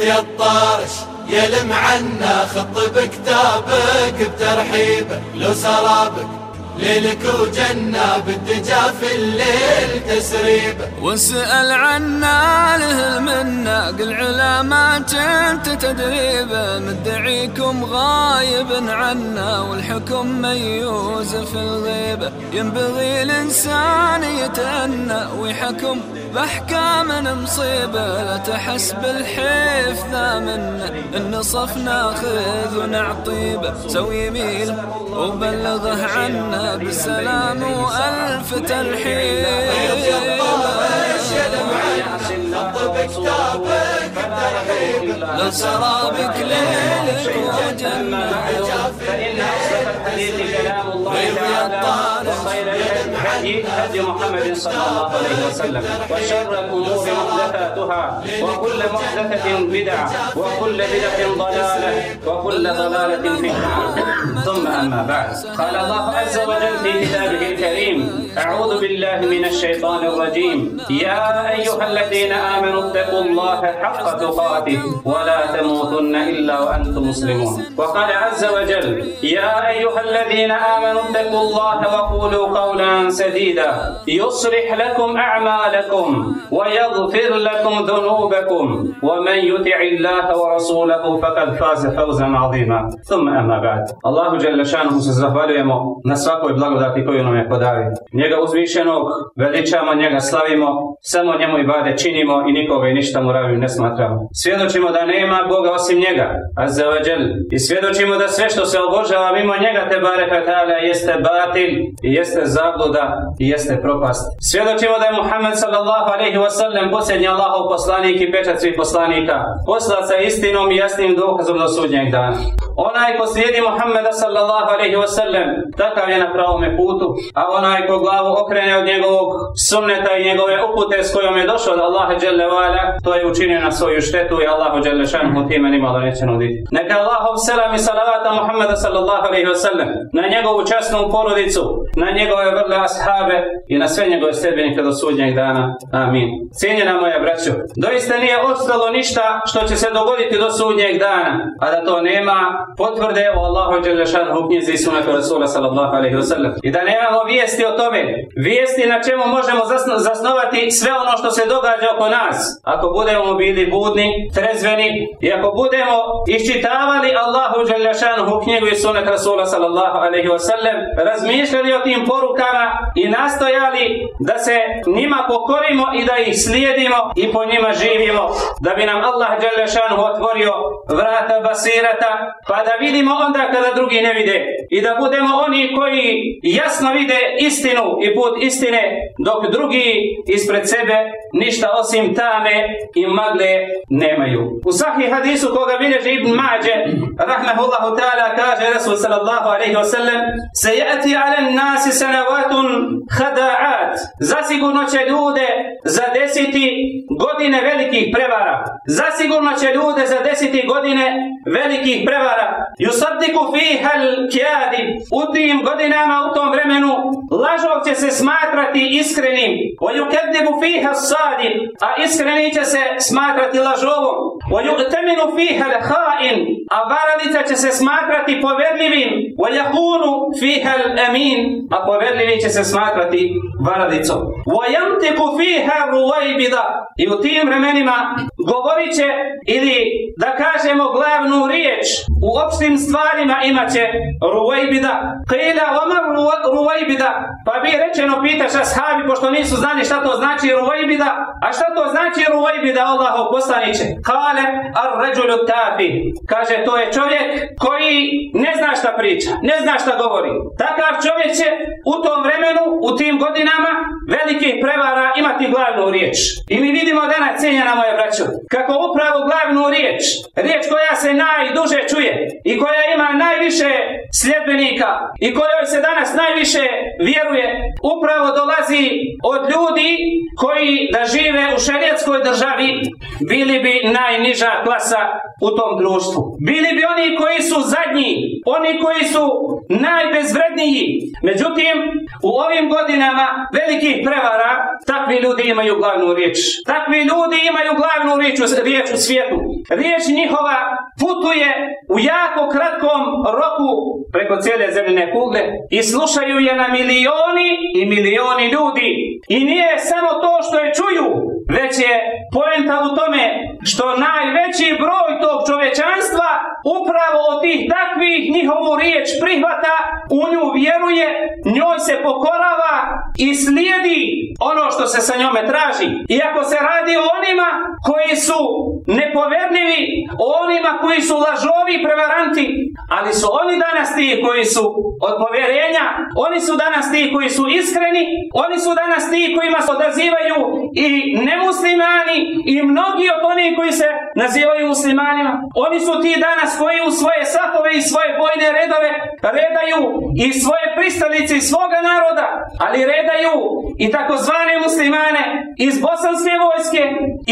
يا الطارش يلم عنا خط بكتابك بترحيبه لو سرابك ليلك وجنة بالدجا في الليل تسريبه واسأل عنا له المنة قل علامات أنت تدريبه مدعيكم غايب عنا والحكم ميوز في الغيبة ينبغي الإنسان يتأنى ويحكم بأحكام مصيبة لا تحس بالحيف ذا منا النصف ناخذ ونعطيبه سوي يميل وبلغه عنا بالسلام وألف ترحيب لو سرابك ليلك وجنة. فإن أصدق الحديث كلام الله وخير الهدي هدي محمد صلى الله عليه وسلم. وشر الأمور محدثاتها وكل محدثة بدعة وكل بدعة ضلالة وكل ضلالة في النار. ثم أما بعد قال الله عز وجل في كتابه الكريم أعوذ بالله من الشيطان الرجيم. يا أيها الذين آمنوا اتقوا الله حق تقاته ولا تموتن إلا وأنتم مسلمون. وقال عز وجل يا أيها الذين آمنوا اتقوا الله وقولوا قولا سديدا يصلح لكم أعمالكم ويغفر لكم ذنوبكم ومن يطع الله ورسوله فقد فاز فوزا عظيما ثم أما بعد الله جل شانه se zahvaljujemo na svakoj blagodati koju nam je podario. Njega uzvišenog veličamo, njega slavimo, samo njemu i bade činimo i nikoga i ništa mu ravim ne smatramo. Svjedočimo da nema Boga osim njega, azzawajal. I svjedočimo da sve što se obožava mimo njega te bareka ta'ala jeste batil i jeste zabluda i jeste propast. Svjedočimo da je Muhammed sallallahu alaihi wasallam posljednji Allahov poslanik i pečat svih poslanika, poslat sa istinom i jasnim dokazom do sudnjeg dana. Onaj ko slijedi Muhammeda sallallahu alaihi wasallam, takav je na pravome putu, a onaj ko glavu okrene od njegovog sunneta i njegove upute s kojom je došao od Allaha dželle to je učinio na svoju štetu i Allahu dželle šanhu time nimalo neće nuditi. Neka Allahov selam i salavata Muhammeda sallallahu alaihi wasallam na njegovu časnu porodicu, na njegove vrle ashabe i na sve njegove sledbenike do sudnjeg dana. Amin. Cijenjena moja braćo, doista nije ostalo ništa što će se dogoditi do sudnjeg dana, a da to nema potvrde o Allahu dželle šanhu knjizi i sunnetu Rasula sallallahu alaihi wasallam. I da nemamo vijesti o tome, vijesti na čemu možemo zasnovati sve ono što se događa oko nas. Ako budemo bili budni, trezveni i ako budemo iščitavali Allahu Đalešanuhu knjigu i Rasula sallallahu alaihi wasallam, razmišljali o tim porukama i nastojali da se njima pokorimo i da ih slijedimo i po njima živimo, da bi nam Allah Đalešanuhu otvorio vrata basirata, pa da vidimo onda kada drugi ne vide i da budemo oni koji jasno vide istinu i put istine, dok drugi ispred sebe ništa osim tame i magle nemaju. U sahih hadisu koga bilježi Ibn Mađe, rahmehullahu ta'ala, kaže Rasul sallallahu alaihi wa sallam, se jati ala nasi sanavatun hada'at. Zasigurno će ljude zadesiti godine velikih prevara. Zasigurno će ljude zadesiti godine velikih prevara. Yusaddiku fiha al-kjadi. U tim godinama, u tom vremenu, lažov će se smatrati iskrenim. Wa yukadibu fiha sadi. A iskreni će se smatrati lažovom. Wa yu'taminu fiha al-ha'in. A varalica će se smatrati povedljivim. Wa yakunu fiha al-amin. A povedljivi će se smatrati varalicom. Yantiku fiha ruwajbida. I u tim vremenima govorit će ili da kažemo glavnu riječ u opštim stvarima imaće ruwajbida. Qila wa ma ruwajbida. Pa bi rečeno pitaš ashabi pošto nisu znali šta to znači ruwajbida. A šta to znači ruwajbida Allahov poslaniće? Kale ar rajulu tafi. Kaže to je čovjek koji ne zna šta priča, ne zna šta govori. Takav čovjek će u tom vremenu, u tim godinama velikih prevara imati glavnu riječ. I mi vidimo danas cijenjena moja braćo, kako upravo glavnu riječ, riječ koja se najduže čuje i koja ima najviše sljedbenika i kojoj se danas najviše vjeruje, upravo dolazi od ljudi koji da žive u šerijetskoj državi bili bi najniža klasa u tom društvu. Bili bi oni koji su zadnji oni koji su najbezvredniji. Međutim, u ovim godinama velikih prevara, takvi ljudi imaju glavnu riječ. Takvi ljudi imaju glavnu riječ, riječ u svijetu. Riječ njihova putuje u jako kratkom roku preko cijele zemljene kugle i slušaju je na milioni i milioni ljudi. I nije samo to što je čuju, već je poenta u tome što najveći broj tog čovečanstva upravo od tih takvih njihovu riječ prihvata, u nju vjeruje, njoj se pokorava i slijedi ono što se sa njome traži. Iako se radi o onima koji su nepovernivi, o onima koji su lažovi prevaranti, ali su oni danas ti koji su od povjerenja, oni su danas ti koji su iskreni, oni su danas ti kojima se odazivaju i nemuslimani i mnogi od onih koji se nazivaju muslimanima. Oni su ti danas koji u svoje safove i svoje bojne redove redaju i svoje pristalice i svoga naroda, ali redaju i takozvane muslimane iz bosanske vojske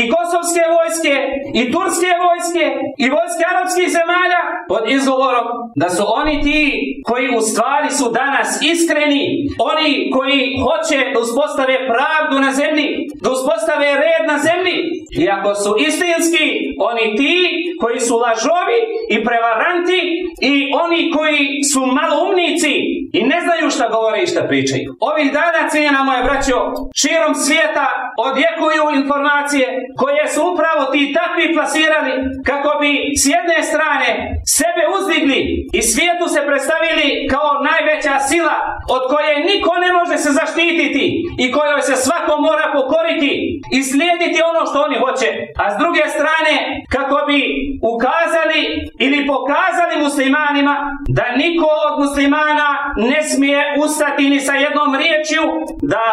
i kosovske vojske i turske vojske i vojske arapskih zemalja pod izgovorom da su oni ti koji u stvari su danas iskreni, oni koji hoće da uspostave pravdu na zemlji, da uspostave red na zemlji. I ako su istinski, oni ti koji su lažovi i prevaranti i oni koji su maloumnici i ne znaju šta govore i šta pričaju. Ovih dana, cijena moje braćo, širom svijeta odjekuju informacije koje su upravo ti takvi plasirali kako bi s jedne strane sebe uzdigli i svijetu se predstavili kao najveća sila od koje niko ne može se zaštititi i kojoj se svako mora pokoriti i slijediti ono što oni hoće. A s druge strane kako bi ukazali ili pokazali muslimanima da niko od muslimana ne smije ustati ni sa jednom riječju da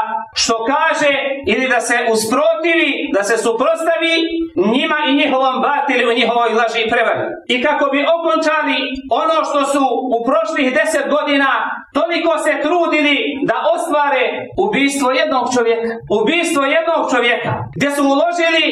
što kaže ili da se usprotivi, da se suprostavi njima i njihovom batili u njihovoj laži i. I kako bi okončali ono što su u prošlih deset godina toliko se trudili da ostvare ubistvo jednog čovjeka. Ubistvo jednog čovjeka gdje su uložili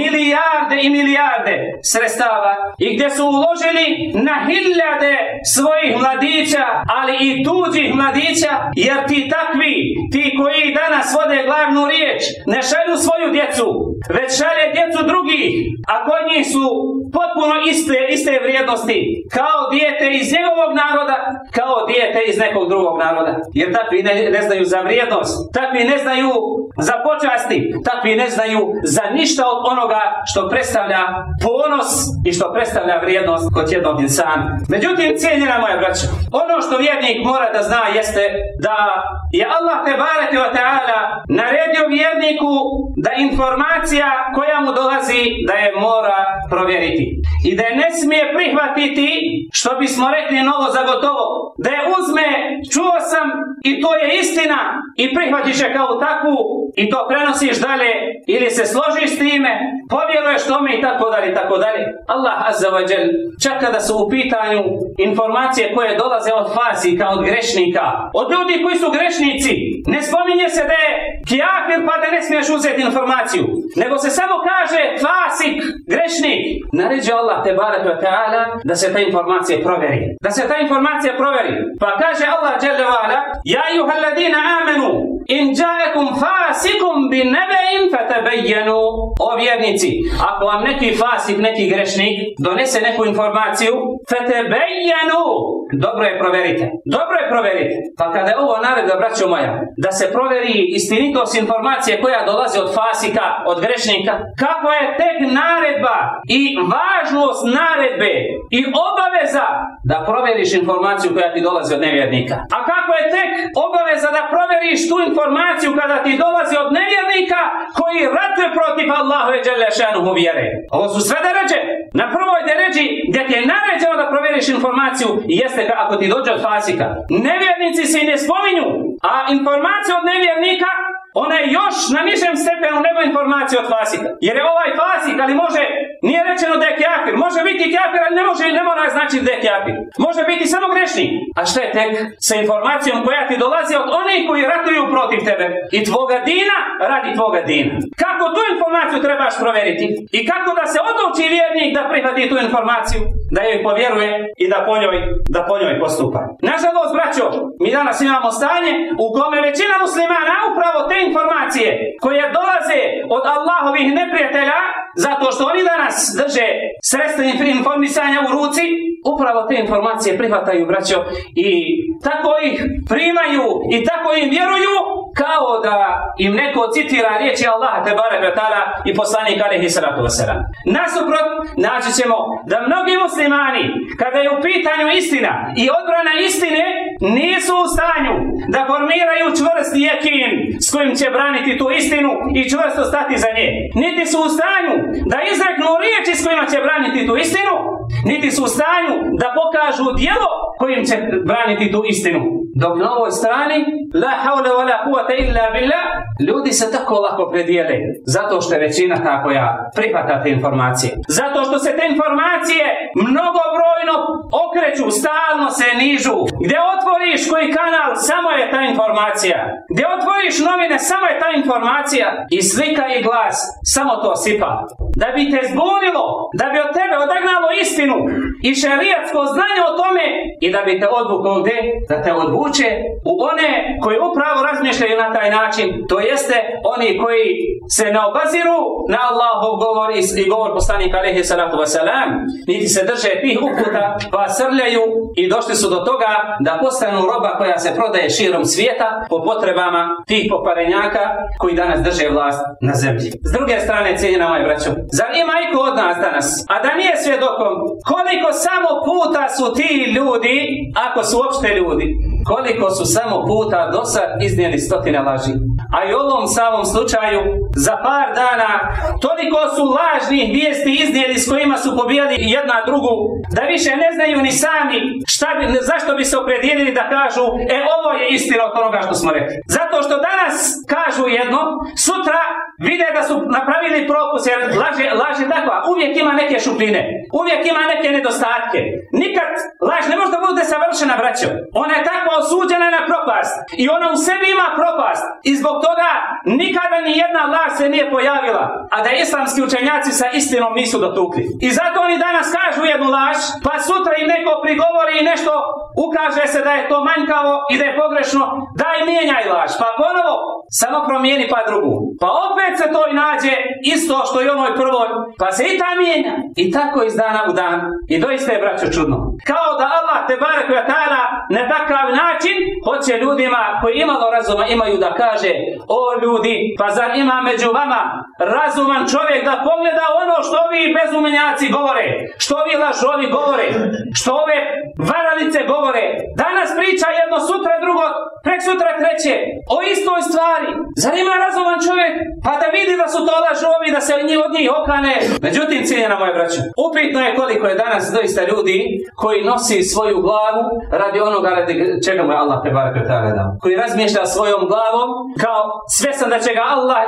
milijarde i milijarde sredstava i gdje su uložili na hiljade svojih mladića, ali i tuđih mladića, jer ti takvi, ti koji danas vode glavnu riječ, ne šalju svoju djecu, već šalje djecu drugih, a kod njih su potpuno iste, iste vrijednosti, kao dijete iz njegovog naroda, kao dijete iz nekog drugog naroda. Jer takvi ne, ne znaju za vrijednost, takvi ne znaju za počasti, takvi ne znaju za ništa od onoga što predstavlja ponos i što predstavlja vrijednost kod jednog insana. Međutim, cijenjena moja braća, ono što vjernik mora da zna jeste da je Allah te bareke wa ta'ala naredio vjerniku da informacija koja mu dolazi da je mora provjeriti i da je ne smije prihvatiti što bismo rekli novo za gotovo. Da je uzme čuo sam i to je istina i prihvatiš je kao takvu i to prenosiš dalje ili se složiš s time povjeruješ tome i tako dalje tako dalje. Allah azza wa jal čak kada su u pitanju informacije koje dolaze od fasika, od grešnika od ljudi koji su grešnici ne spominje se da je kjafir pa da ne smiješ uzeti informaciju nego se samo kaže fasik, grešnik naređe Allah te barak wa ta'ala da se ta informacija proveri. Da se ta informacija proveri. Pa kaže Allah jalla wa ala ja ayuha ladina amenu in ja'akum fasikum bi nebe'in fatabayyanu. O vjernici ako vam neki fasik, neki grešnik donese neku informaciju fatabayyanu. Dobro je proverite dobro je proverite pa kada je ovo naredba braćo moja da se proveri istinitost informacije koja dolazi od fasika, od grešnika kakva je tek naredba i važnost naredbe i obaveza da proveriš informaciju koja ti dolazi od nevjernika a kako je tek obaveza da proveriš tu informaciju kada ti dolazi od nevjernika koji ratuje protiv Allahove Đelešanuhu vjere. Ovo su sve deređe. Na prvoj deređi gdje ti je naređeno da proveriš informaciju jeste ako ti dođe od fasika. Nevjernici se i ne spominju, a informacija od nevjernika ona je još na nižem stepenu nego informacija od fasika. Jer je ovaj fasik, ali može, nije rečeno da je kjafir, može biti kafir, ali ne može, ne mora znači da je kafir. Može biti samo grešni. A šta je tek sa informacijom koja ti dolazi od onih koji ratuju protiv tebe i tvoga dina radi tvoga dina. Kako tu informaciju trebaš provjeriti i kako da se odluči vjernik da prihvati tu informaciju, da joj povjeruje i da po njoj, da po njoj postupa. Nažalost, braćo, mi danas imamo stanje u kome većina muslimana upravo te informacije koje dolaze od Allahovih neprijatelja, zato što oni danas drže sredstva informisanja u ruci, upravo te informacije prihvataju, braćo, i tako ih primaju i tako im vjeruju, kao da im neko citira riječi Allaha te barek i poslanik alaihi salatu wasalam. Nasuprot, naći ćemo da mnogi muslimani, kada je u pitanju istina i odbrana istine, nisu u stanju da formiraju čvrsti jekin s kojim će braniti tu istinu i čvrsto stati za nje. Niti su u stanju da izreknu riječi s kojima će braniti tu istinu, niti su u stanju da pokažu djelo kojim će braniti tu istinu. Dok na ovoj strani, la haule wa la kuvata illa billah, ljudi se tako lako predijele. Zato što je većina ta koja prihvata te informacije. Zato što se te informacije mnogobrojno okreću, stalno se nižu. Gdje otvoriš koji kanal, samo je ta informacija. Gdje otvoriš novine, samo je ta informacija. I slika i glas, samo to sipa. Da bi te zbunilo, da bi od tebe odagnalo istinu i šerijatsko znanje o tome i da bi te odvuklo gdje? Da te odvuče u one koji upravo razmišljaju na taj način. To jeste oni koji se ne obaziru na Allahov govor i govor poslanika alaihi salatu wasalam, niti se drže tih uputa pa srljaju i došli su do toga da postanu roba koja se prodaje širom svijeta po potrebama tih pokvarenjaka koji danas drže vlast na zemlji. S druge strane, cijenjena moje braćo, zar ima iko od nas danas, a da nije svjedokom koliko samo puta su ti ljudi, ako su uopšte ljudi, koliko su samo puta do sad iznijeli stotine laži. A i u ovom samom slučaju, za par dana, toliko su lažnih vijesti iznijeli s kojima su pobijali jedna drugu, da više ne znaju ni sami šta bi, zašto bi se opredijelili da kažu, e ovo je istina od onoga što smo rekli. Zato što danas kažu jedno, sutra vide da su napravili propus, jer laž je, laž je takva, uvijek ima neke šupline, uvijek ima neke nedostatke. Nikad laž ne može da bude savršena, braćo. Ona je takva osuđena na propast i ona u sebi ima propast i zbog toga nikada ni jedna laž se nije pojavila, a da islamski učenjaci sa istinom nisu dotukli. I zato oni danas kažu jednu laž, pa sutra im neko prigovori i nešto ukaže se da je to manjkavo i da je pogrešno, daj mijenjaj laž, pa ponovo samo promijeni pa drugu. Pa opet se to i nađe isto što i onoj prvoj, pa se i ta mijenja. I tako iz dana u dan. I doista je braćo čudno. Kao da Allah te barek na takav način hoće ljudima koji imalo razuma imaju da kaže o ljudi, pa zar ima među vama razuman čovjek da pogleda ono što ovi bezumenjaci govore, što ovi lažovi govore, što ove varalice govore. Danas priča jedno, sutra drugo, prek sutra treće, o istoj stvari. Zar ima razuman čovjek? Pa da vidi da su to lažovi, da se od njih okane. Međutim, cijenjena moje braće, upitno je koliko je danas doista ljudi koji nosi svoju glavu radi onoga radi čega mu je Allah te barake dao. Koji razmišlja svojom glavom kao svjesan da će ga Allah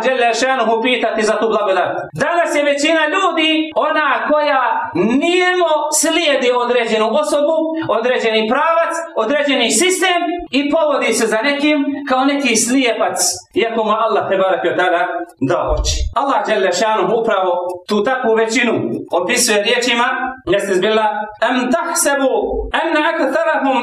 šanuhu pitati za tu blagodat. Danas je većina ljudi ona koja nijemo slijedi određenu osobu, određeni pravac, određeni sistem i povodi se za nekim kao neki slijepac, iako mu Allah te barake da oči. Allah šanuhu upravo tu takvu većinu opisuje riječima, jeste zbila, am tahsebu anna aktharahum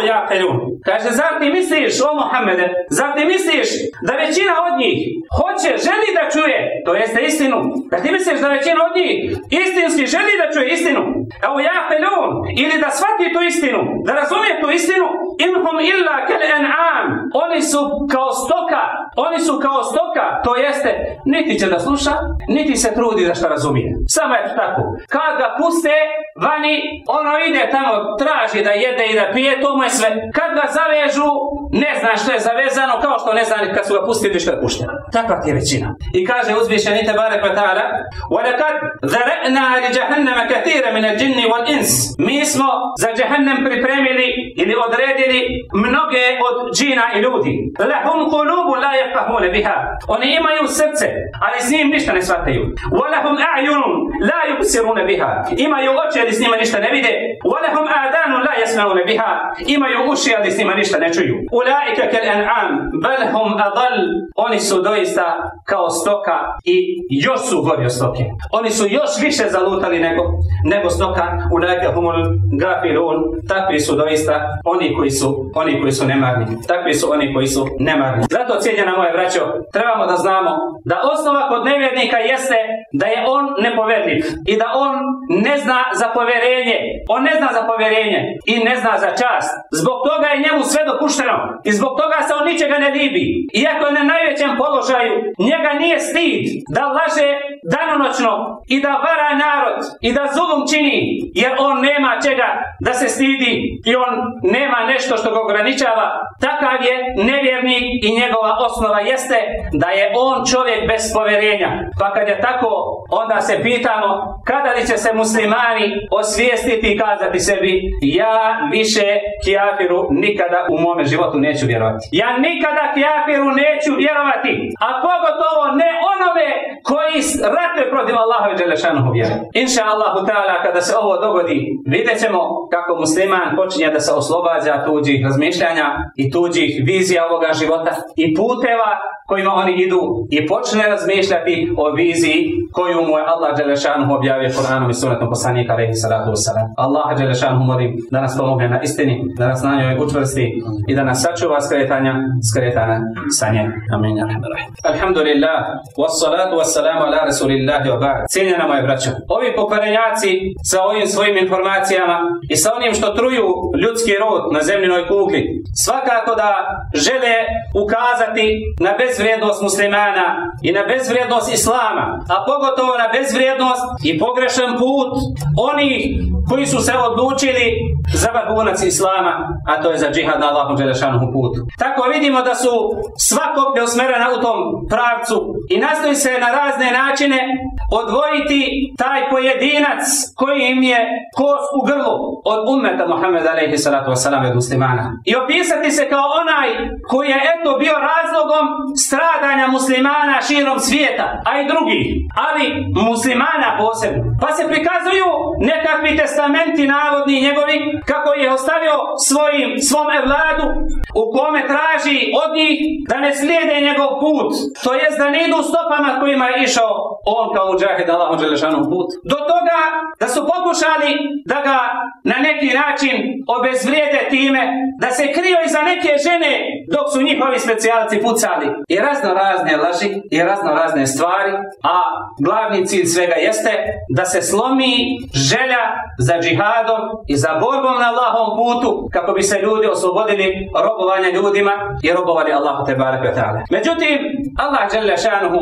jesma'una au jaqilun. Kaže, zar ti misliš, o Muhammede, zar ti misliš da većina od njih hoće, želi da čuje, to jeste istinu, da ti misliš da većina od njih istinski želi da čuje istinu, au jaqilun, ili da shvati tu istinu, da razumije tu istinu, inhum illa kel en'am, oni su kao stoka, oni su kao stoka, to jeste, niti će da sluša, niti se trudi da što razumije. Samo je tako. Kad ga puste vani, ono ide tamo, traži da jede i da pije, to mu je sve. Kad ga zavežu, ne zna što je zavezano kao što ne zna kad su ga pustili što je pušteno. Takva ti je većina. I kaže uzvišeni Tebarek wa ta'ala وَلَكَدْ ذَرَأْنَا لِجَهَنَّمَ كَثِيرَ مِنَ الْجِنِّ وَالْإِنْسِ Mi smo za Jahannam pripremili ili odredili mnoge od džina i ljudi. لَهُمْ قُلُوبُ لَا يَفْقَهُونَ بِهَا Oni imaju srce, ali s njim ništa ne shvataju. وَلَهُمْ أَعْيُنٌ لَا يُبْصِرُونَ بِهَا Imaju oči, ali s njima ništa ne vide. وَلَهُمْ آذَانٌ لَا يَسْمَعُونَ بِهَا imaju uši, ali s njima ništa ne čuju. Ulaika kel an'am, bel hum adal, oni su doista kao stoka i još su gori od stoke. Oni su još više zalutali nego, nego stoka, ulaika humul gafirun, takvi su doista oni koji su, oni koji su nemarni. Takvi su oni koji su nemarni. Zato cijenjena moje braćo, trebamo da znamo da osnova kod nevjernika jeste da je on nepovernik i da on ne zna za povjerenje. On ne zna za povjerenje i ne zna za čast Zbog toga je njemu sve dopušteno i zbog toga se on ničega ne libi. Iako je na najvećem položaju, njega nije stid da laže danonoćno i da vara narod i da zulum čini, jer on nema čega da se stidi i on nema nešto što ga ograničava. Takav je nevjernik i njegova osnova jeste da je on čovjek bez povjerenja. Pa kad je tako, onda se pitamo kada li će se muslimani osvijestiti i kazati sebi ja više kijafiru nikada u mome životu neću vjerovati. Ja nikada kijafiru neću vjerovati, a pogotovo ne onome koji ratuje protiv Allaha i Đelešanuhu vjeru. Inša Allahu ta'ala, kada se ovo dogodi, vidjet ćemo kako musliman počinje da se oslobađa tuđih razmišljanja i tuđih vizija ovoga života i puteva kojima oni idu i počne razmišljati o viziji koju mu je Allah Đelešanuhu objavio Kur'anom i sunetom poslanika alaihi salatu. Allah Đelešanuhu molim da nas pomogne na istini, da nas na njoj učvrsti i da nas sačuva skretanja, skretanja sa nje. Amin. Alhamdulillah, wassalatu wassalamu ala rasulillahi wa ba'd. Cijenjena moje braćo, ovi pokvarenjaci sa ovim svojim informacijama i sa onim što truju ljudski rod na zemljinoj kugli, svakako da žele ukazati na bezvrijednost muslimana i na bezvrijednost islama, a pogotovo na bezvrijednost i pogrešan put onih koji su se odlučili za vrhunac islama, a to je za džihad na Allahom Đelešanom putu. Tako vidimo da su sva koplja u tom pravcu i nastoji se na razne načine odvojiti taj pojedinac koji im je kos u grlu od ummeta Muhammeda alaihi salatu wasalam od muslimana. I opisati se kao onaj koji je eto bio razlogom stradanja muslimana širom svijeta, a i drugih, ali muslimana posebno. Pa se prikazuju nekakvi testamenti navodni njegovi kako je ostavio svojim, svom evladu u kome traži od njih da ne slijede njegov put. To jest da ne idu stopama kojima je išao on kao muđahid Allahom Đelešanom put. Do toga da su pokušali da ga na neki način obezvrijede time, da se krio iza neke žene dok su njihovi specijalci pucali. I razno razne laži i razno razne stvari, a glavni cilj svega jeste da se slomi želja za džihadom i za borbom na Allahom putu kako bi se ljudi oslobodili robovanja ljudima i robovali Allahu te barek Međutim, Allah dželle šanuhu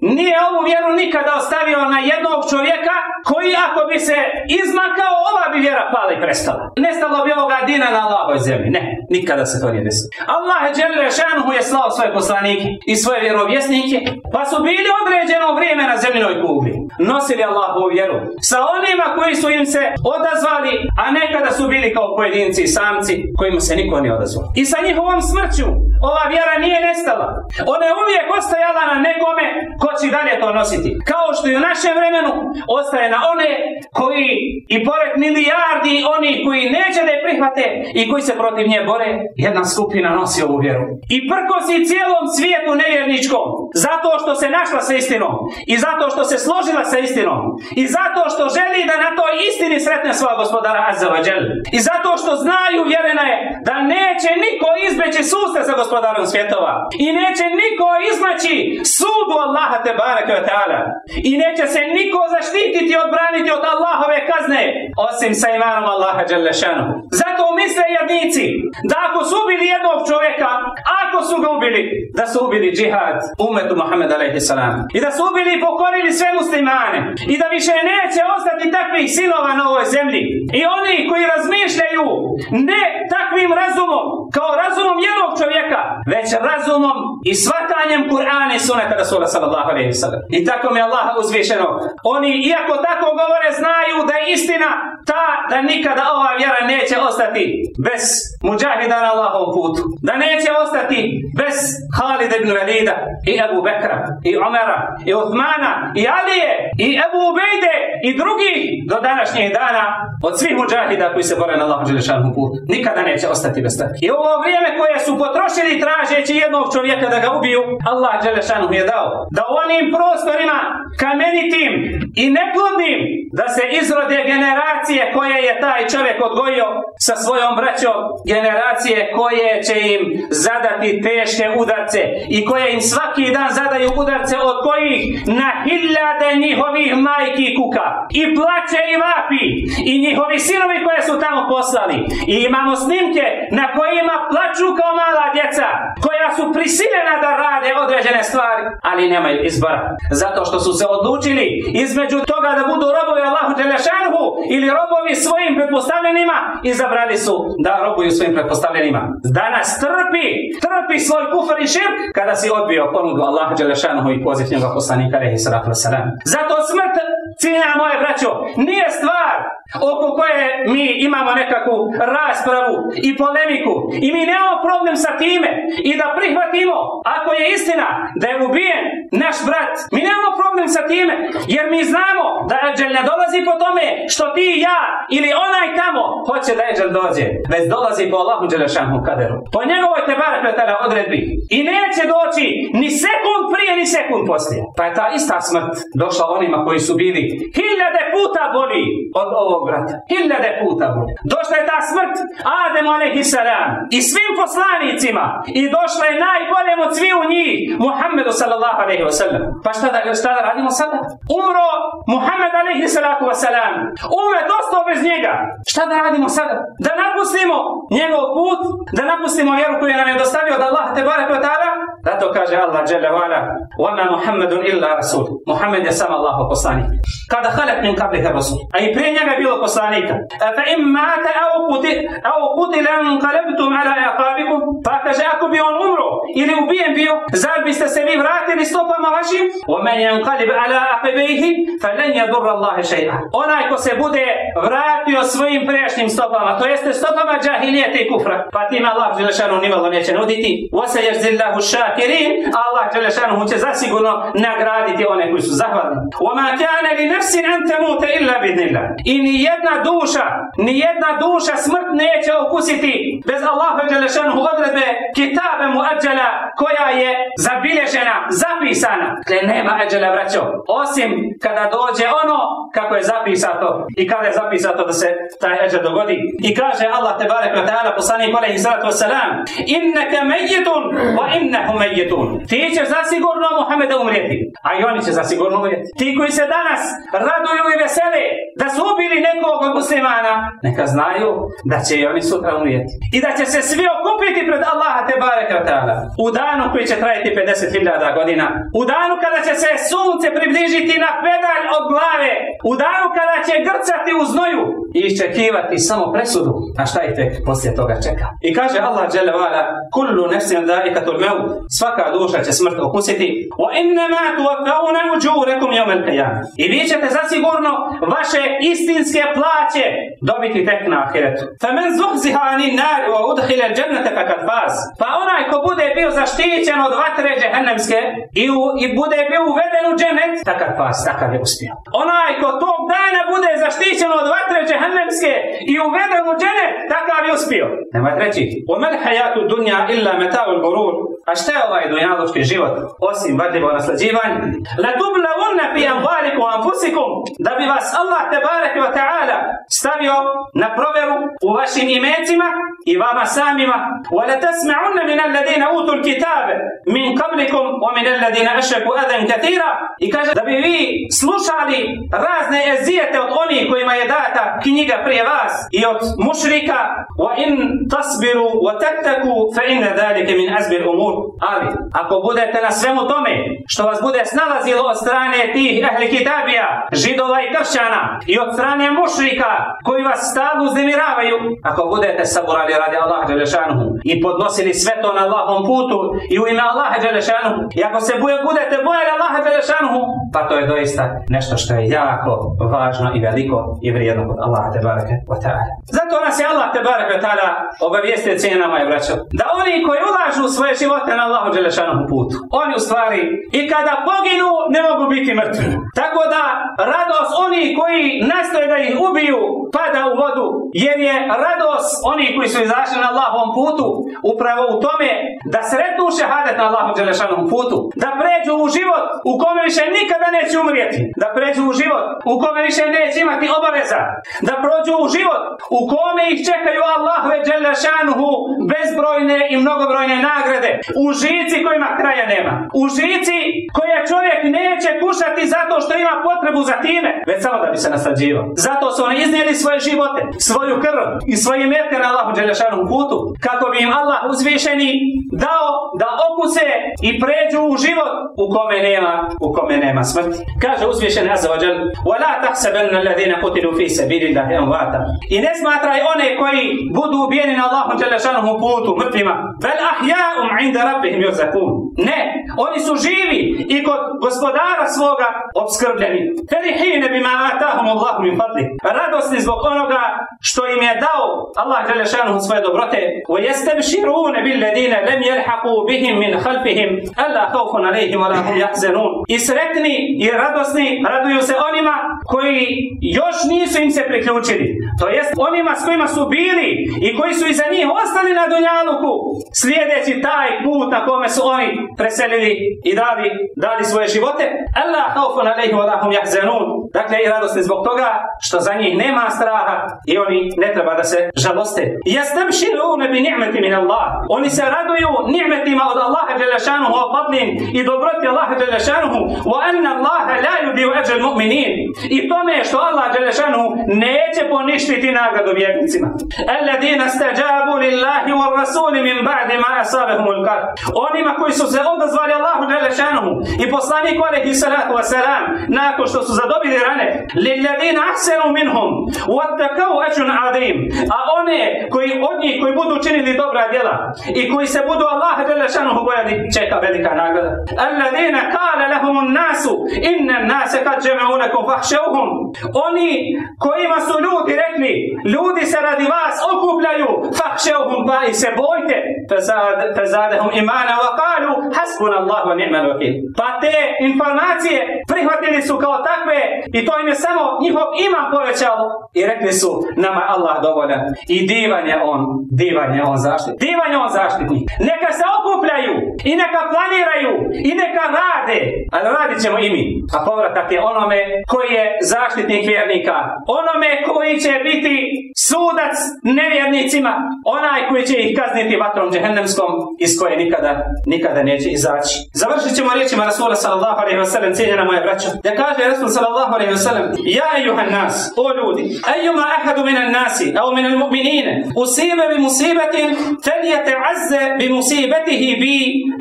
nije ovu vjeru nikada ostavio na jednog čovjeka koji ako bi se izmakao, ova bi vjera pala i prestala. Nestalo bi ovoga dina na Allahoj zemlji. Ne, nikada se to nije desilo. Allah je slao svoje poslanike i svoje vjerovjesnike, pa su bili određeno vrijeme na zemljinoj kugli. Nosili Allahovu vjeru sa onima koji su im se odazvali, a nekada su bili kao pojedinci i samci kojima se niko nije odazvao. I sa njihovom smrću ova vjera nije nestala. Ona je uvijek ostajala na nekome ko će dalje to nositi. Kao što i u našem vremenu ostaje na one koji i pored milijardi oni koji neće da je prihvate i koji se protiv nje bore, jedna skupina nosi ovu vjeru. I prkosi cijelom svijetu nevjerničkom zato što se našla sa istinom i zato što se složila sa istinom i zato što želi da na toj istini sretne svoga gospodara Azza I zato što znaju vjerena je da neće niko izbeći susta za gospodarom svjetova i neće niko izmaći sudu Allaha te barake ta'ala i neće se niko zaštititi i odbraniti od Allahove kazne osim sa imanom Allaha Đalešanu. Zato misle jednici da ako su ubili jednog čovjeka, ako su ga ubili, da su ubili džihad umetu Muhammed a.s. I da su ubili i pokorili sve muslimane. I da više neće ostati takvih sinova na ovoj zemlji. I oni koji razmišljaju ne takvim razumom, kao razumom jednog čovjeka, već razumom i svatanjem Kur'ana i suneta Rasula sallallahu alaihi sallam. I tako mi Allah uzvišeno. Oni, iako tako govore, znaju da je istina ta da nikada ova vjera neće ostati bez muđahida na Allahovom putu. Da neće ostati bez Halid ibn Velida i Ebu Bekra i Omera i Uthmana i Alije i Ebu Ubejde i drugih do današnjeg dana od svih muđahida koji se bore na Allahom Želešanom putu. Nikada neće ostati bez takvih. I ovo vrijeme koje su potrošili tražeći jednog čovjeka da ga ubiju, Allah Želešanom je dao da u onim prostorima kamenitim i neplodnim da se izrode generacije koje je taj čovjek odgojio sa svojom braćom, generacije koje će im zadati teške udarce i koje im svaki dan zadaju udarce od kojih na hiljade njihovih majki kuka. I plaće i vapi. I njihovi sinovi koje su tamo poslali. I imamo snimke na kojima plaću kao mala djeca koja su prisiljena da rade određene stvari. Ali nemaju izbora. Zato što su se odlučili između toga da budu robovi Allahu Đelešanuhu ili robovi svojim pretpostavljenima izabrali su da robuju svojim pretpostavljenima. Danas trpi trpi svoj kufar i širk kada si odbio ponudu Allahu Đelešanuhu i poziv njega poslanika zato smrt cijena moje braćo nije stvar oko koje mi imamo nekakvu raspravu i polemiku. I mi nemamo problem sa time. I da prihvatimo ako je istina da je ubijen naš brat mi nemamo problem sa time. Jer mi znamo da Eđel ne dolazi po tome što ti i ja ili onaj tamo hoće da Eđel dođe već dolazi po Allahu Đelešanhu kaderu. Po njegovoj te tada odredbi. I neće doći ni sekund prije ni sekund poslije. Pa je ta ista smrt došla onima koji su bili hiljade puta bolji od ovog brata. Hiljade puta bolji. Došla je ta smrt Adem a.s. i svim poslanicima i došla je najboljem od svih u njih Muhammedu sallallahu alaihi wa sallam. Pa šta da, šta da radimo sada? Umro Muhammed alaihi salatu wa salam. Umre dosta bez njega. Šta da radimo sada? Da napustimo njegov put, da napustimo vjeru koju nam je dostavio od Allah te barek wa ta'ala. Zato kaže Allah dželle wa'ala, "Wa Muhammedun illa rasul." Muhammed je sam Allahov poslanik. Kada halet min kabliha rasul. A i prije njega je poslanika. Fa im mate au kuti au kutilan qalabtum ala aqabikum. Pa kaže ako bi on umro ili ubijen bio, zar biste se vi vratili stopama vašim? Wa man yanqalib ala aqibihi falan yadurra Allah shay'a. Onaj ko se bude vratio svojim prijašnjim stopama, to jeste stopama džahilijeta i kufra, pa tim Allah dželešanu nimalo neće nuditi. Wa sayajzillahu shakirin. Allah dželešanu će zasigurno nagraditi one koji su zahvalni. Wa ma kana li nefsin an temute illa bidnillah. I jedna duša, ni jedna duša smrt neće okusiti bez Allaha Đelešanuhu odredbe kitabe muadjala koja je zabilježena, zapisana. Dakle, nema ađala, braćo. Osim kada dođe ono kako je zapisato i kada je zapisato da se taj ađal dogodi. I kaže Allah te barek wa ta'ala poslanik alaihi salatu wasalam innaka mejitun wa innahu mejitun. Ti će zasigurno Muhammeda umrijeti. A i oni će zasigurno umrijeti. Ti koji se danas raduju i vesele da su ubili nekog od muslimana, neka znaju da će i oni sutra umrijeti. I da će se svi okupiti pred Allaha te bareka ta'ala. U danu koji će trajati 50.000 godina. U danu kada će se sunce približiti na pedalj od glave. U danu kada će grcati u znoju i iščekivati samo presudu. A šta ih tek poslije toga čeka? I kaže Allah dželle vala: "Kullu nafsin dha'iqatul maut." Svaka duša će smrt okusiti. "Wa innama tuwaffawna ujurakum yawm al-qiyamah." I vi ćete zasigurno vaše istinske se plaće dobiti tek na ahiretu. Femen zuhzihani nar wa udhile džennete fakat faz. Pa onaj ko bude bio zaštićen od vatre džehennemske i, u, i bude bio uveden u džennet, takav faz, takav je uspio. Onaj ko tog dana bude zaštićen od vatre džehennemske i uveden u džennet, takav je uspio. Nemojte reći, umel hajatu dunja illa mata'ul gurur. A šta je ovaj dunjalučki život, osim vadljivo naslađivanje? La tubla unna fi anvaliku anfusikum, da bi vas Allah te barek ta'ala stavio na provjeru u vašim imecima i vama samima. وَلَتَسْمَعُنَّ مِنَ الَّذِينَ أُوتُوا الْكِتَابَ مِنْ قَبْلِكُمْ وَمِنَ الَّذِينَ أَشْرَكُوا أَذًا كَثِيرًا I kaže da bi vi slušali razne ezijete od onih kojima je data knjiga prije vas i od mušrika wa in tasbiru wa tattaku fa inna dhalika min azbil umur ali ako budete na svemu tome što vas bude snalazilo od strane tih ehli kitabija židova i kršćana i od strane mušrika koji vas stalno uznemiravaju ako budete saburali radi Allah Đelešanuhu i podnosili sve to na Allahom putu i u ime Allaha Đelešanuhu i ako se budete bojali Allaha Đelešanuhu pa to je doista nešto što je jako važno i veliko i vrijedno kod Allaha te bareke wa ta'ala. Zato nas je Allah te bareke wa ta'ala obavijestio cijena moje braćo. Da oni koji ulažu svoje živote na Allahu Đelešanom putu, oni u stvari i kada poginu ne mogu biti mrtvi. Tako da radost oni koji nastoje da ih ubiju pada u vodu, jer je radost oni koji su izašli na Allahovom putu upravo u tome da sretnu šehadet na Allahu Đelešanom putu, da pređu u život u kome više nikada neće umrijeti, da pređu u život u kome više neće imati obaveza, da prođu u život u kome ih čekaju Allahove Đelešanuhu bezbrojne i mnogobrojne nagrade, u žici kojima kraja nema, u žici koje čovjek neće kušati zato što ima potrebu za time, već samo da bi se nasađivao Zato su oni iznijeli svoje živote, svoju krv i svoje metke na Allahu Đelešanuhu putu, kako bi im Allah uzvišeni dao da okuse i pređu u život u kome nema, u kome nema smrti. Kaže uzvišeni Azza wa Jal, وَلَا تَحْسَبَنَّ الَّذِينَ قُتِلُوا فِي سَبِيلِ اللَّهِ أَمْوَاتًا I ne smatraj one koji budu ubijeni na Allahu Đelešanuhu putu, mrtvima. بَلْ أَحْيَاءٌ عِنْدَ رَبِّهِمْ يُرْزَقُونَ Ne, oni su živi i kod gospodara svoga obskrbljeni. فَرِحِينَ بِمَا آتَاهُمُ اللَّهُ مِنْ فَضْلِهِ radosni. Radosni zbog onoga što im je dao Allah Đelešanu svoje dobrote. Wa jeste bil ledine lem jelhaku bihim min khalfihim alla haufun alejhim wa hum jahzenun. I sretni i radosni raduju se onima koji još nisu im se priključili. To jest onima s kojima su bili i koji su iza njih ostali na Dunjaluku slijedeći taj put na kome su oni preselili i dali, dali svoje živote. Allah haufun alejhim wa hum jahzenun. Dakle, i radosni zbog toga što za njih nema straha i oni ne treba da se žaloste. Jastabširune bi ni'meti min Allah. Oni se raduju ni'metima od Allaha Đelešanuhu wa fadlin i dobroti Allaha Đelešanuhu wa anna Allaha la yudiju ajal mu'minin. I tome što Allah Đelešanuhu neće poništiti nagradu vjernicima. Alladina stajabu lillahi wa rasuli min ba'di ma asabahum al Onima koji su se odazvali Allahu Đelešanuhu i poslaniku alaihi salatu wa salam nakon što su zadobili rane. Lilladina ahsenu minhum wattaqau ajrun adim. A one koji od njih koji budu činili dobra djela i koji se budu Allaha Đelešanuhu bojali čeka velika nagrada. Kale lahum nasu inna nase kad jama'u lakum fahšeuhum. Oni kojima su ljudi rekli, ljudi se radi vas okupljaju, fahšeuhum pa i se bojte. Wa kalu, hasbun Allah wa ni'mal wakil. Pa te informacije prihvatili su kao takve i to im je samo njihov iman povećalo i rekli su nama Allah dovoljan. I divan je on, divan je on zaštitnik. Divan je on zaštitnik. Neka se okupljaju i neka planiraju i neka rade, ali radit ćemo i mi. A povratak je onome koji je zaštitnik vjernika, onome koji će biti sudac nevjernicima, onaj koji će ih kazniti vatrom džehennemskom iz koje nikada, nikada neće izaći. Završit ćemo riječima Rasula sallallahu alaihi wa sallam, cijenjena moja braća, da kaže Rasul sallallahu alaihi wa sallam, ja ejuhan nas, o ljudi, ejuma ahadu minan nasi, au minal mu'minine, usibe bi musibetin, feljete azze bi musibetihi bi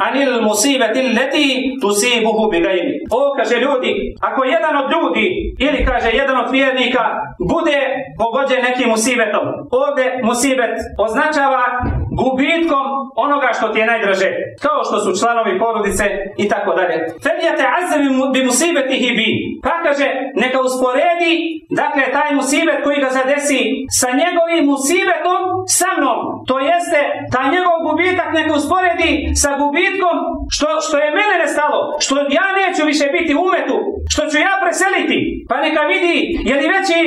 anil musibeti leti tusibuhu bi gajni. O, kaže ljudi, ako jedan od ljudi, ili kaže jedan od vjernika, bude pogođen nekim musibetom, ovdje musibet označava gubitkom onoga što ti je najdraže, kao što su članovi porodice i tako dalje. Felijate azze bi musibetihi bi. Pa kaže, neka usporedi, dakle, taj musibet koji ga zadesi sa njegovim musibetom sa mnom. To jeste, taj njegov gubitak neka usporedi sa gubitkom što, što je mene nestalo, što ja neću više biti umetu, što ću ja preseliti. Pa neka vidi, je li veći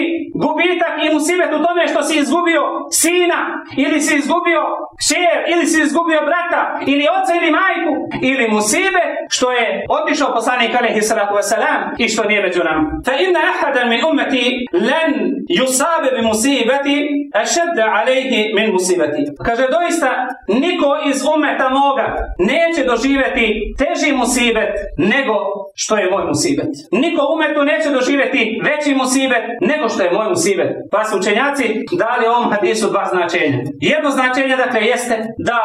gubitak i musibet u tome što si izgubio sina ili si izgubio kćer, ili si izgubio brata, ili oca ili majku, ili musibe, što je otišao poslanik alaihi salatu wasalam i što nije među nama. Fa inna ahadan min ummeti len yusabe bi musibeti ašedda alaihi min musibeti. Kaže, doista, niko iz umeta moga neće doživjeti teži musibet nego što je moj musibet. Niko u umetu neće doživjeti veći musibet nego što je moj musibet. Pa su učenjaci dali ovom hadisu dva značenja. Jedno značenje dakle jeste da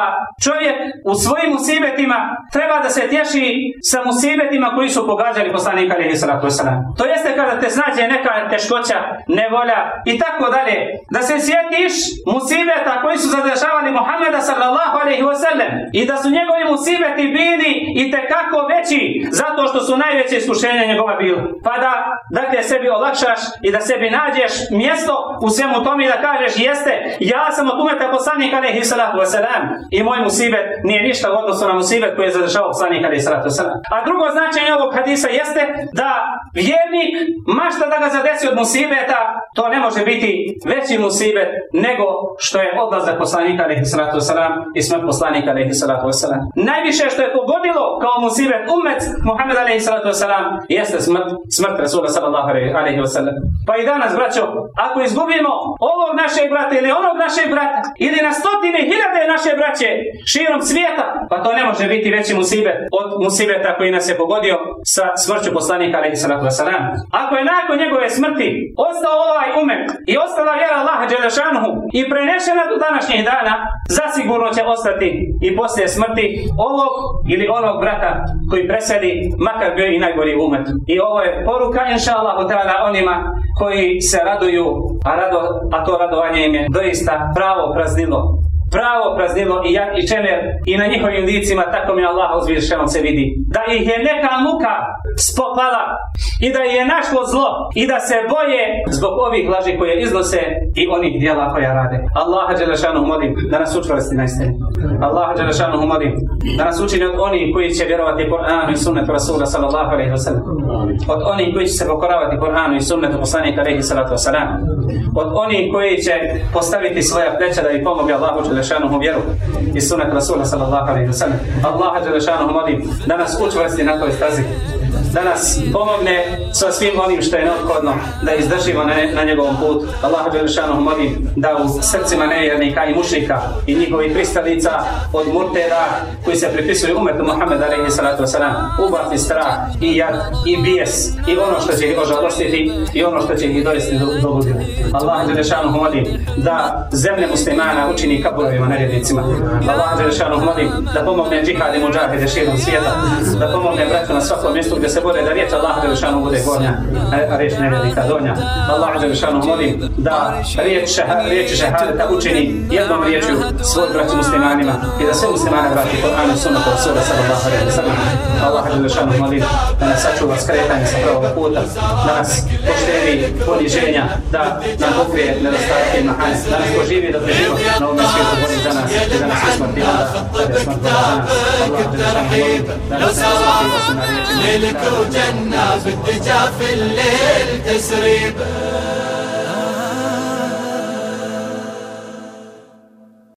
čovjek u svojim musibetima treba da se tješi sa musibetima koji su pogađali poslanika alaihi salatu wasalam. To jeste kada te snađe neka teškoća, nevolja i tako dalje. Da se sjetiš musibeta koji su zadržavali Muhammeda sallallahu alaihi wasallam i da su njegovi musibeti bili i tekako veći zato što su najveće iskušenja njegova bila. Pa da dakle sebi olakšaš i da sebi nađeš mjesto u svemu tome i da kažeš jeste, ja sam od umeta poslanika alaihi salatu wasalam i moj musibet nije ništa u odnosu na musibet koji je zadržao poslanik alaihi salatu wasalam. A drugo značenje ovog hadisa jeste da vjernik mašta da ga zadesi od musibeta, to ne može biti veći musibet nego što je odlazak poslanika alaihi salatu wasalam i smrt poslanika alaihi salatu wasalam. Najviše što je pogodilo kao musibet umet Muhammed alaihi salatu wasalam jeste smrt, smrt Rasula sallallahu alaihi wasalam. Pa i danas, braćo, ako izgubimo ovog našeg brata ili onog našeg brata ili na stotine hiljade naše braće širom svijeta, pa to ne može biti veći musibet od musibeta koji nas je pogodio sa smrću poslanika alaihi salatu wasalam. Ako je nakon njegove smrti ostao ovaj umet i ostala vjera Allaha Đelešanuhu i prenešena do današnjih dana, zasigurno će ostati i poslije smrti ovog ili onog brata koji preseli, makar bio i najgori umet. I ovo je poruka, inša Allah, onima koji se raduju, a, rado, a to radovanje im je doista pravo praznilo pravo praznilo i jak i čemer i na njihovim licima tako mi Allah uzvišenom se vidi. Da ih je neka muka spopala i da je našlo zlo i da se boje zbog ovih laži koje iznose i onih dijela koja rade. Allah Đelešanu molim da nas učvrsti na. Allah Đelešanu molim da nas učini od onih koji će vjerovati Kur'anu i sunnetu Rasula sallallahu alaihi wa sallam. Od onih koji će se pokoravati Kur'anu i sunnetu poslanika alaihi salatu wa sallam. Od onih koji će postaviti svoja pleća da i pomogu Allahu Đelešanuhu vjeru i sunet Rasula sallallahu alaihi wa sallam. Allaha Đelešanuhu molim da nas učvrsti na toj stazi da nas pomogne sa svim onim što je neophodno da izdržimo na, na njegovom putu. Allah Đelešanu molim da u srcima nevjernika i mušnika i njihovih pristalica od murtera koji se pripisuju umetu Muhammed alaihi salatu wasalam ubati strah i jad i bijes i ono što će ih ožalostiti i ono što će ih dovesti do, do ludila. Allah Đelešanu molim da zemlje muslimana učini kaburovima nevjernicima. Allah Đelešanu molim da pomogne džihad i muđahide širom svijeta, da pomogne braću na svakom mjestu gdje se bore da riječ Allah Đelešanu bude gornja, a riječ nevjernika donja. Allah Đelešanu molim da riječ, riječ šehadeta učini jednom riječju svoj braći muslimanima i da sve muslimane vrati Kur'an i sunnatu Rasula sallallahu alaihi wa sallam. Allah Đelešanu molim da nas sačuva skretanje sa pravog puta, da nas pošteni poniženja, da nam pokrije nedostatke i mahane, da nas poživi da preživo na ovom svijetu bolji za nas i da nas usmrti onda kada je smrt za nas. Allah Đelešanu molim da nas ne usmrti osim na riječima. ليلك وجنة بالدجا في الليل تسريبه